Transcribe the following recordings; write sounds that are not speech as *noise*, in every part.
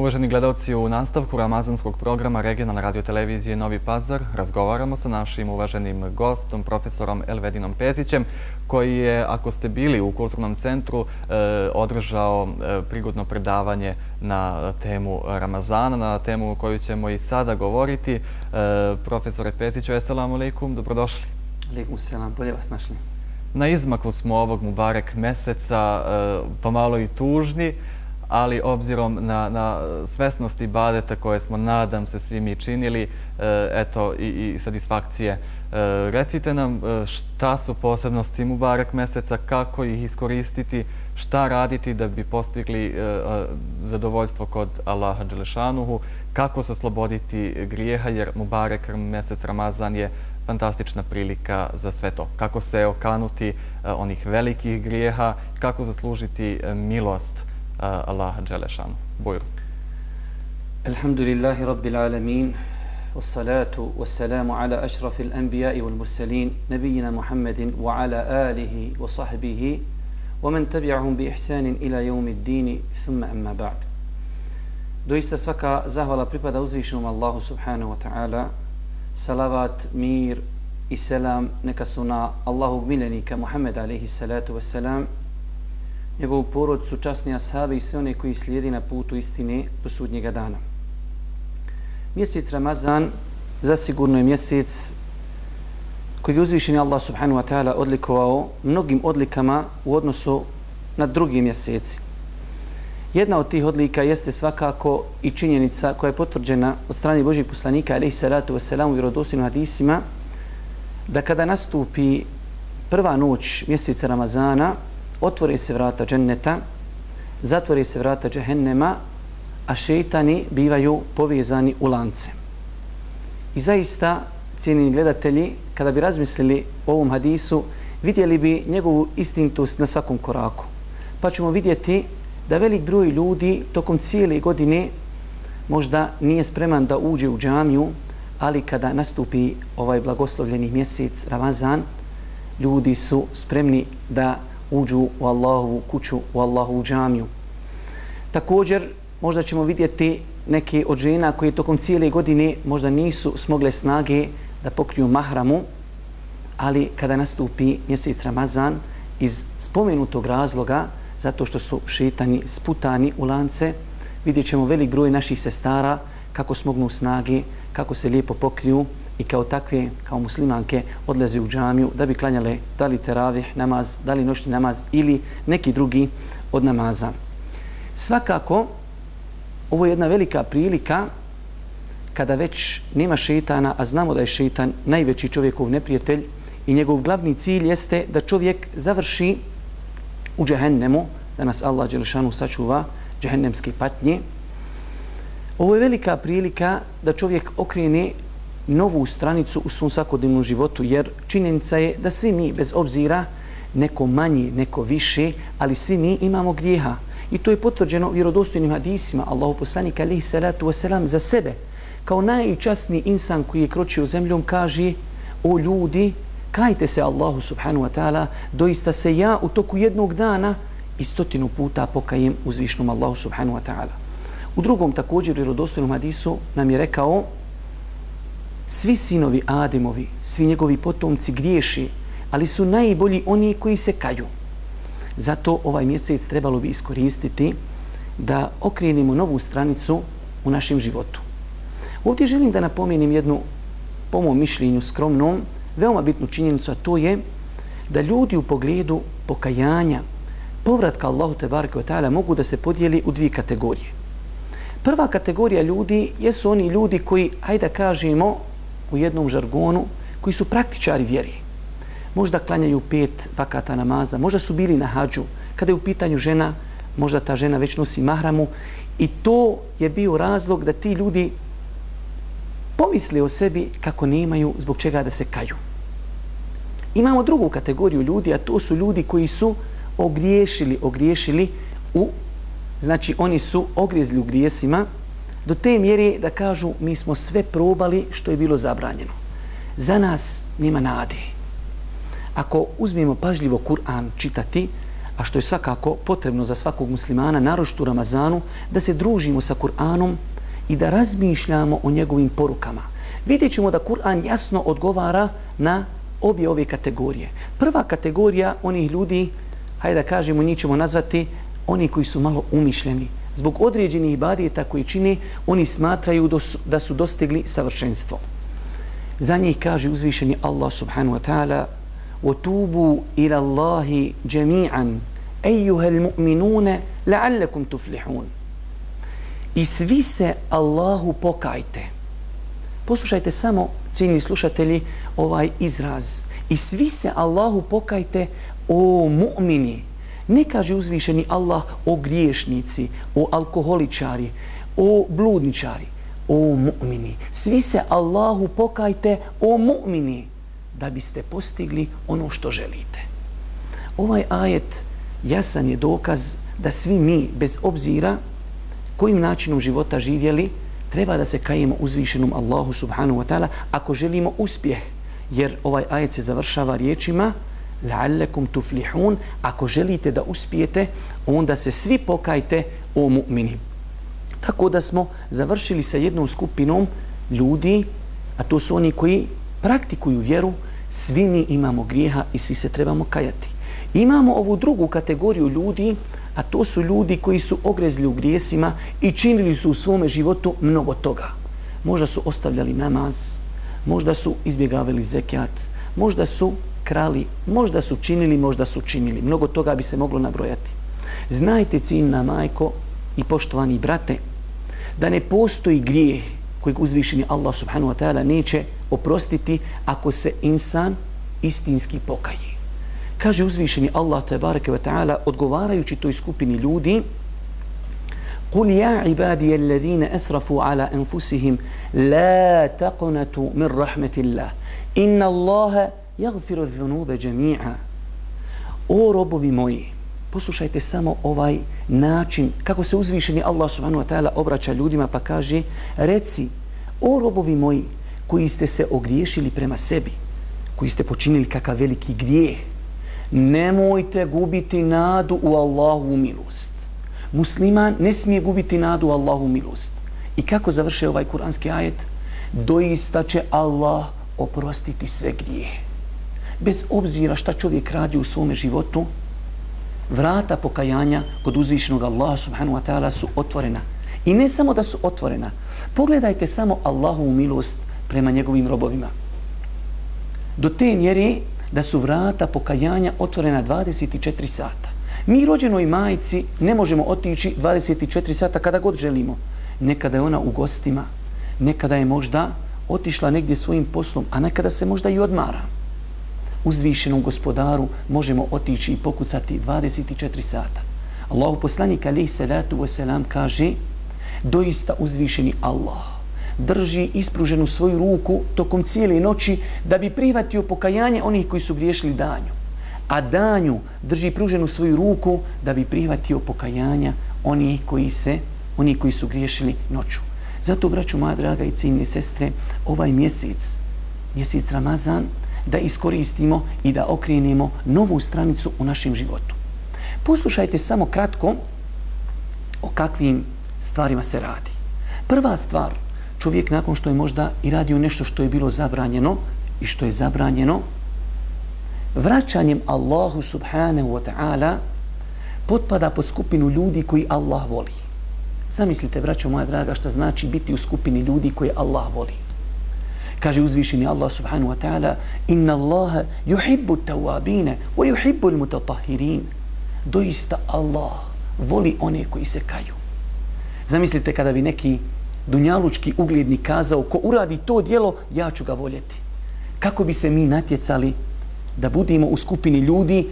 Uvaženi gledalci, u nastavku ramazanskog programa regionalne radiotelevizije Novi Pazar razgovaramo sa našim uvaženim gostom, profesorom Elvedinom Pezićem, koji je, ako ste bili u kulturnom centru, e, održao e, prigodno predavanje na temu Ramazana, na temu koju ćemo i sada govoriti. E, profesore Peziću, eselamu alaikum, dobrodošli. Alaikum selam, bolje vas našli. Na izmaku smo ovog Mubarek meseca, pomalo i tužni, ali obzirom na, na svesnost badeta koje smo, nadam se, svi mi činili, eh, eto, i, i satisfakcije. Eh, recite nam eh, šta su posebnosti Mubarak meseca, kako ih iskoristiti, šta raditi da bi postigli zadovoljstvo kod Allaha Đelešanuhu, kako se osloboditi grijeha, jer Mubarek mesec Ramazan je fantastična prilika za sve to. Kako se okanuti onih velikih grijeha, kako zaslužiti milost الله جل شانه بوير الحمد لله رب العالمين والصلاة والسلام على أشرف الأنبياء والمرسلين نبينا محمد وعلى آله وصحبه ومن تبعهم بإحسان إلى يوم الدين ثم أما بعد Doista svaka zahvala pripada uzvišenom Allahu subhanahu wa ta'ala. Salavat, mir i selam neka su na Allahu miljenika Muhammed alaihi salatu wa salam njegovu porodcu, časni ashabi i sve one koji slijedi na putu istine do sudnjega dana. Mjesec Ramazan zasigurno je mjesec koji je uzvišen Allah subhanahu wa ta'ala odlikovao mnogim odlikama u odnosu na drugi mjeseci. Jedna od tih odlika jeste svakako i činjenica koja je potvrđena od strane Božih poslanika alaihi salatu wasalam u vjerodostojnim hadisima da kada nastupi prva noć mjeseca Ramazana otvori se vrata dženneta, zatvori se vrata džehennema, a šeitani bivaju povezani u lance. I zaista, cijenini gledatelji, kada bi razmislili o ovom hadisu, vidjeli bi njegovu istintost na svakom koraku. Pa ćemo vidjeti da velik broj ljudi tokom cijele godine možda nije spreman da uđe u džamiju, ali kada nastupi ovaj blagoslovljeni mjesec Ramazan, ljudi su spremni da uđu u Allahovu kuću, u Allahovu džamiju. Također, možda ćemo vidjeti neke od žena koje tokom cijele godine možda nisu smogle snage da pokriju mahramu, ali kada nastupi mjesec Ramazan iz spomenutog razloga, zato što su šetani sputani u lance, vidjet ćemo velik broj naših sestara kako smognu snage, kako se lijepo pokriju i kao takve, kao muslimanke, odlaze u džamiju da bi klanjale da li teravih namaz, da li noćni namaz ili neki drugi od namaza. Svakako, ovo je jedna velika prilika kada već nema šeitana, a znamo da je šeitan najveći čovjekov neprijatelj i njegov glavni cilj jeste da čovjek završi u džehennemu, da nas Allah Đelešanu sačuva džehennemske patnje. Ovo je velika prilika da čovjek okrene novu stranicu u svom svakodnevnom životu, jer činjenica je da svi mi, bez obzira, neko manji, neko više, ali svi mi imamo grijeha. I to je potvrđeno vjerodostojnim hadisima. Allahu poslanik alihi salatu wasalam za sebe, kao najčasni insan koji je kročio zemljom, kaže o ljudi, kajte se Allahu subhanu wa ta'ala, doista se ja u toku jednog dana i stotinu puta pokajem uzvišnom Allahu subhanu wa ta'ala. U drugom također vjerodostojnom hadisu nam je rekao svi sinovi Ademovi, svi njegovi potomci griješi, ali su najbolji oni koji se kaju. Zato ovaj mjesec trebalo bi iskoristiti da okrenemo novu stranicu u našem životu. Ovdje želim da napomenim jednu, po mom mišljenju skromnom, veoma bitnu činjenicu, a to je da ljudi u pogledu pokajanja, povratka Allahu te barake ta'ala mogu da se podijeli u dvije kategorije. Prva kategorija ljudi jesu oni ljudi koji, hajde da kažemo, u jednom žargonu koji su praktičari vjeri. Možda klanjaju pet vakata namaza, možda su bili na hađu. Kada je u pitanju žena, možda ta žena već nosi mahramu i to je bio razlog da ti ljudi pomisli o sebi kako nemaju zbog čega da se kaju. Imamo drugu kategoriju ljudi, a to su ljudi koji su ogriješili, ogriješili u, znači oni su ogrijezli u grijesima, do te mjeri da kažu mi smo sve probali što je bilo zabranjeno. Za nas nema nadi. Ako uzmemo pažljivo Kur'an čitati, a što je svakako potrebno za svakog muslimana, naročito u Ramazanu, da se družimo sa Kur'anom i da razmišljamo o njegovim porukama. Vidjet ćemo da Kur'an jasno odgovara na obje ove kategorije. Prva kategorija onih ljudi, hajde da kažemo, njih ćemo nazvati oni koji su malo umišljeni Zbog određenih ibadijeta koji čine, oni smatraju da su dostigli savršenstvo. Za njih kaže uzvišeni Allah subhanahu wa ta'ala وَتُوبُوا إِلَى اللَّهِ جَمِيعًا أَيُّهَا الْمُؤْمِنُونَ لَعَلَّكُمْ تُفْلِحُونَ I svi se Allahu pokajte. Poslušajte samo, cijeni slušatelji, ovaj izraz. I svi se Allahu pokajte o mu'mini. Ne kaže uzvišeni Allah o griješnici, o alkoholičari, o bludničari, o mu'mini. Svi se Allahu pokajte o mu'mini da biste postigli ono što želite. Ovaj ajet jasan je dokaz da svi mi, bez obzira kojim načinom života živjeli, treba da se kajemo uzvišenom Allahu subhanahu wa ta'ala ako želimo uspjeh. Jer ovaj ajet se završava riječima la'allakum tuflihun ako želite da uspijete onda se svi pokajte o mu'mini. Tako da smo završili sa jednom skupinom ljudi, a to su oni koji praktikuju vjeru, svi mi imamo grijeha i svi se trebamo kajati. Imamo ovu drugu kategoriju ljudi, a to su ljudi koji su ogrezli u grijesima i činili su u svome životu mnogo toga. Možda su ostavljali namaz, možda su izbjegavali zekijat, možda su krali, možda su činili, možda su činili. Mnogo toga bi se moglo nabrojati. Znajte, ciljna majko i poštovani brate, da ne postoji grijeh kojeg uzvišeni Allah subhanahu wa ta'ala neće oprostiti ako se insan istinski pokaje. Kaže uzvišeni Allah tabaraka wa ta'ala odgovarajući toj skupini ljudi قل يا عبادي الذين أسرفوا على أنفسهم لا تقنطوا من رحمة الله إن الله jagfiru zunube džemi'a. O robovi moji, poslušajte samo ovaj način kako se uzvišeni Allah subhanahu wa ta'ala obraća ljudima pa kaže reci, o robovi moji koji ste se ogriješili prema sebi, koji ste počinili kakav veliki grijeh, nemojte gubiti nadu u Allahu milost. Musliman ne smije gubiti nadu u Allahu milost. I kako završe ovaj kuranski ajet? Doista će Allah oprostiti sve grijehe. Bez obzira šta čovjek radi u svome životu, vrata pokajanja kod uzvišenog Allaha subhanahu wa ta'ala su otvorena. I ne samo da su otvorena. Pogledajte samo Allahu milost prema njegovim robovima. Do te mjeri da su vrata pokajanja otvorena 24 sata. Mi rođenoj majici ne možemo otići 24 sata kada god želimo. Nekada je ona u gostima, nekada je možda otišla negdje svojim poslom, a nekada se možda i odmara. Uzvišenom gospodaru možemo otići i pokucati 24 sata. Allahu poslanik alaih salatu wasalam kaže doista uzvišeni Allah drži ispruženu svoju ruku tokom cijele noći da bi prihvatio pokajanje onih koji su griješili danju. A danju drži pruženu svoju ruku da bi prihvatio pokajanja onih koji se oni koji su griješili noću. Zato, braću moja draga i ciljne sestre, ovaj mjesec, mjesec Ramazan, da iskoristimo i da okrenemo novu stranicu u našem životu. Poslušajte samo kratko o kakvim stvarima se radi. Prva stvar – čovjek nakon što je možda i radio nešto što je bilo zabranjeno i što je zabranjeno, vraćanjem Allahu subhanahu wa ta'ala potpada po skupinu ljudi koji Allah voli. Zamislite, braćo moja draga, šta znači biti u skupini ljudi koji Allah voli. Kaže uzvišeni Allah subhanahu wa ta'ala Inna Allaha yuhibbu tawabine wa yuhibbu mutatahirin. Doista Allah voli one koji se kaju. Zamislite kada bi neki dunjalučki uglednik kazao ko uradi to dijelo, ja ću ga voljeti. Kako bi se mi natjecali da budemo u skupini ljudi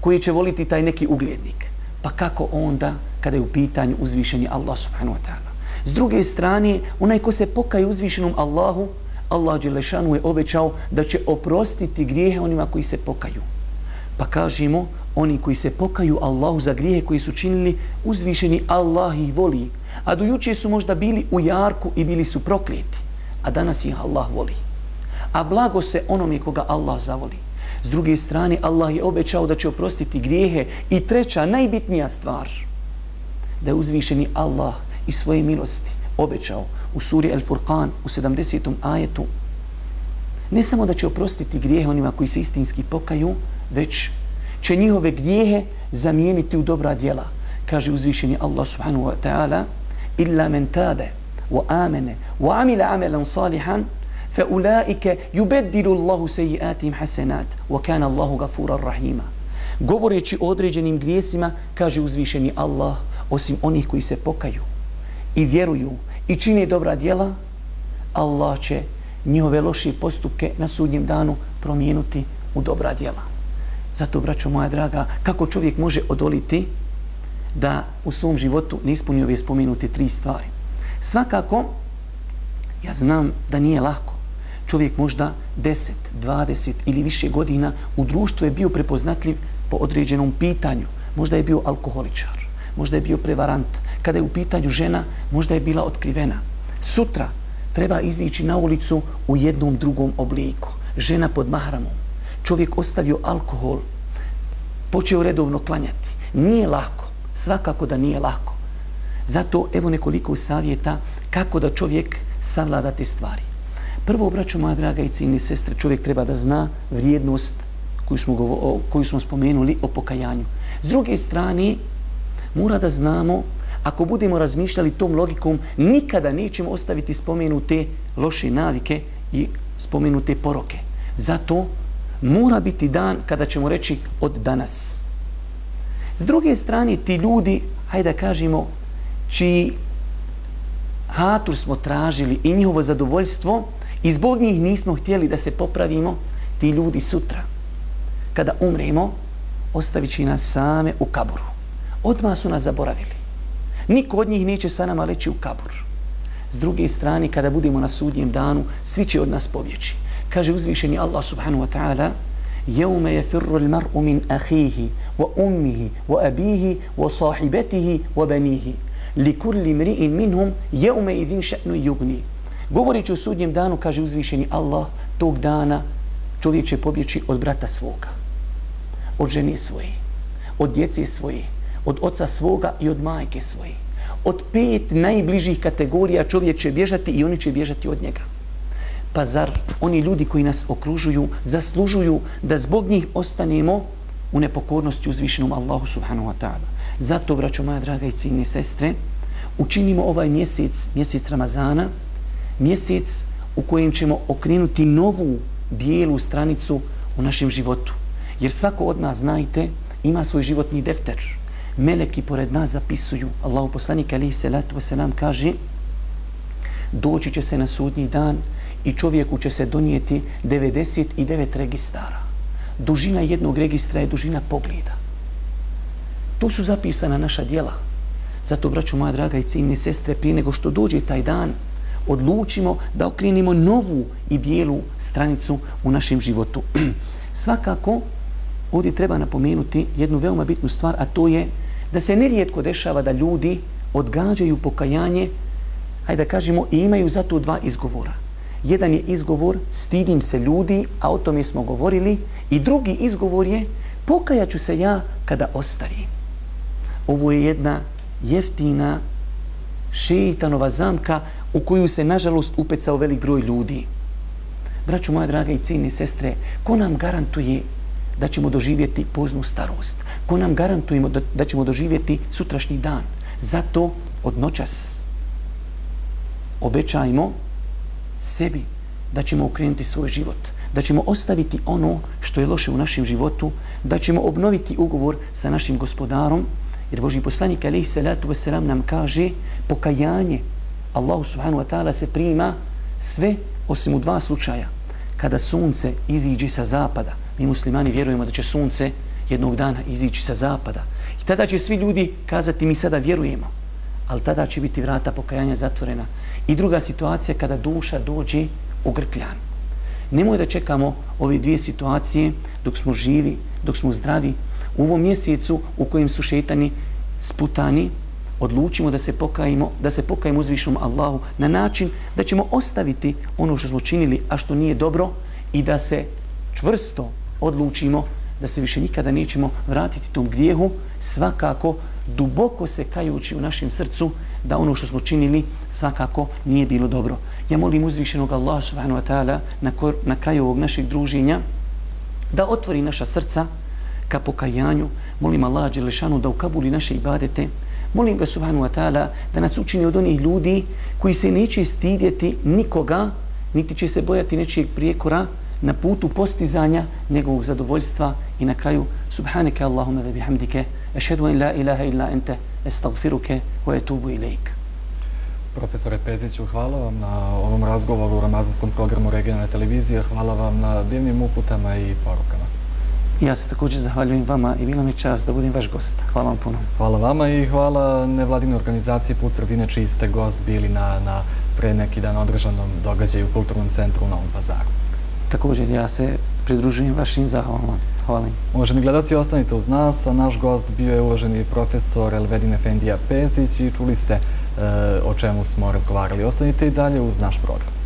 koji će voliti taj neki uglednik? Pa kako onda kada je u pitanju uzvišeni Allah subhanahu wa ta'ala? S druge strane, onaj ko se pokaje uzvišenom Allahu, Allah Đelešanu je obećao da će oprostiti grijehe onima koji se pokaju. Pa kažemo, oni koji se pokaju Allahu za grijehe koji su činili, uzvišeni Allah ih voli. A dojuče su možda bili u jarku i bili su prokleti. A danas ih Allah voli. A blago se onome koga Allah zavoli. S druge strane, Allah je obećao da će oprostiti grijehe. I treća, najbitnija stvar, da je uzvišeni Allah i svoje milosti obećao u suri El Furqan u 70. ajetu ne samo da će oprostiti grijehe onima koji se istinski pokaju, već će njihove grijehe zamijeniti u dobra djela. Kaže uzvišeni Allah subhanahu wa ta'ala illa men tabe wa amene wa amila amelan salihan fa ulaike yubeddilu Allahu sejiatim hasenat wa kana Allahu gafura rahima. Govoreći o određenim grijesima, kaže uzvišeni Allah, osim onih koji se pokaju i vjeruju i čini dobra djela, Allah će njihove loše postupke na sudnjem danu promijenuti u dobra djela. Zato, braćo moja draga, kako čovjek može odoliti da u svom životu ne ispuni ove spomenute tri stvari? Svakako, ja znam da nije lako. Čovjek možda 10, 20 ili više godina u društvu je bio prepoznatljiv po određenom pitanju. Možda je bio alkoholičar, možda je bio prevarant. Kada je u pitanju žena, možda je bila otkrivena. Sutra treba izići na ulicu u jednom drugom obliku. Žena pod mahramom. Čovjek ostavio alkohol, počeo redovno klanjati. Nije lako. Svakako da nije lako. Zato evo nekoliko savjeta kako da čovjek savlada te stvari. Prvo, obraću moja draga i ciljni sestre, čovjek treba da zna vrijednost koju smo, koju smo spomenuli o pokajanju. S druge strane, mora da znamo ako budemo razmišljali tom logikom, nikada nećemo ostaviti spomenute loše navike i spomenute poroke. Zato mora biti dan kada ćemo reći od danas. S druge strane, ti ljudi, hajde da kažemo, čiji hatur smo tražili i njihovo zadovoljstvo i zbog njih nismo htjeli da se popravimo, ti ljudi sutra, kada umremo, ostavit će nas same u kaburu. Odmah su nas zaboravili. Niko od njih neće sa nama leći u kabur. S druge strane, kada budemo na sudnjem danu, svi će od nas pobjeći. Kaže uzvišeni Allah subhanahu wa ta'ala يَوْمَ يَفِرُّ الْمَرْءُ مِنْ أَخِيهِ وَأُمِّهِ وَأَبِيهِ وَصَاحِبَتِهِ وَبَنِيهِ لِكُلِّ مْرِئٍ مِنْهُمْ يَوْمَ إِذِنْ شَأْنُ يُغْنِي Govoreći o sudnjem danu, kaže uzvišeni Allah, tog dana čovjek će pobjeći od brata svoga, od žene svoje, od djece svoje, od oca svoga i od majke svoje. Od pet najbližih kategorija čovjek će bježati i oni će bježati od njega. Pa zar oni ljudi koji nas okružuju zaslužuju da zbog njih ostanemo u nepokornosti uzvišenom Allahu subhanahu wa ta'ala. Zato, braćo moja draga i ciljne sestre, učinimo ovaj mjesec, mjesec Ramazana, mjesec u kojem ćemo okrenuti novu bijelu stranicu u našem životu. Jer svako od nas, znajte, ima svoj životni defter meleki pored nas zapisuju. Allahu poslanik alihi salatu wasalam kaže doći će se na sudnji dan i čovjeku će se donijeti 99 registara. Dužina jednog registra je dužina pogleda. To su zapisana naša dijela. Zato, braću moja draga i ciljni sestre, prije nego što dođe taj dan, odlučimo da okrenimo novu i bijelu stranicu u našem životu. *clears throat* Svakako, ovdje treba napomenuti jednu veoma bitnu stvar, a to je da se nerijetko dešava da ljudi odgađaju pokajanje, hajde da kažemo, i imaju za to dva izgovora. Jedan je izgovor, stidim se ljudi, a o tome smo govorili, i drugi izgovor je, pokajaću se ja kada ostarim. Ovo je jedna jeftina šeitanova zamka u koju se, nažalost, upecao velik broj ljudi. Braću moja draga i cijene sestre, ko nam garantuje da ćemo doživjeti poznu starost. Ko nam garantujemo da, da ćemo doživjeti sutrašnji dan. Zato od noćas obećajmo sebi da ćemo ukrenuti svoj život, da ćemo ostaviti ono što je loše u našem životu, da ćemo obnoviti ugovor sa našim gospodarom, jer Boži poslanik alaihi salatu wasalam nam kaže pokajanje Allahu subhanahu wa ta'ala se prima sve osim u dva slučaja. Kada sunce iziđe sa zapada, mi muslimani vjerujemo da će sunce jednog dana izići sa zapada. I tada će svi ljudi kazati mi sada vjerujemo. Ali tada će biti vrata pokajanja zatvorena. I druga situacija kada duša dođe u grkljan. Nemoj da čekamo ove dvije situacije dok smo živi, dok smo zdravi. U ovom mjesecu u kojem su šetani sputani, odlučimo da se pokajimo, da se pokajemo uzvišnom Allahu na način da ćemo ostaviti ono što smo činili, a što nije dobro i da se čvrsto odlučimo da se više nikada nećemo vratiti tom grijehu, svakako duboko se kajući u našem srcu da ono što smo činili svakako nije bilo dobro. Ja molim uzvišenog Allaha subhanahu wa ta'ala na, na kraju ovog našeg druženja da otvori naša srca ka pokajanju. Molim Allaha Đelešanu da ukabuli naše ibadete. Molim ga subhanahu wa ta'ala da nas učini od onih ljudi koji se neće stidjeti nikoga, niti će se bojati nečijeg prijekora na putu postizanja njegovog zadovoljstva i na kraju subhanike Allahumma ve bihamdike ešhedu en la ilaha illa ente estagfiruke wa etubu ilaik. Profesore Peziću, hvala vam na ovom razgovoru u ramazanskom programu regionalne televizije. Hvala vam na divnim uputama i porukama. Ja se također zahvaljujem vama i bilo mi čast da budem vaš gost. Hvala vam puno. Hvala vama i hvala nevladine organizacije Put Sredine, čiji ste gost bili na, na pre neki dan održanom događaju u Kulturnom centru u Novom pazaru. Također ja se pridružujem vašim zahvalama. Hvala. Uvaženi gledalci, ostanite uz nas, a naš gost bio je uvaženi profesor Elvedine Fendija Pezić i čuli ste e, o čemu smo razgovarali. Ostanite i dalje uz naš program.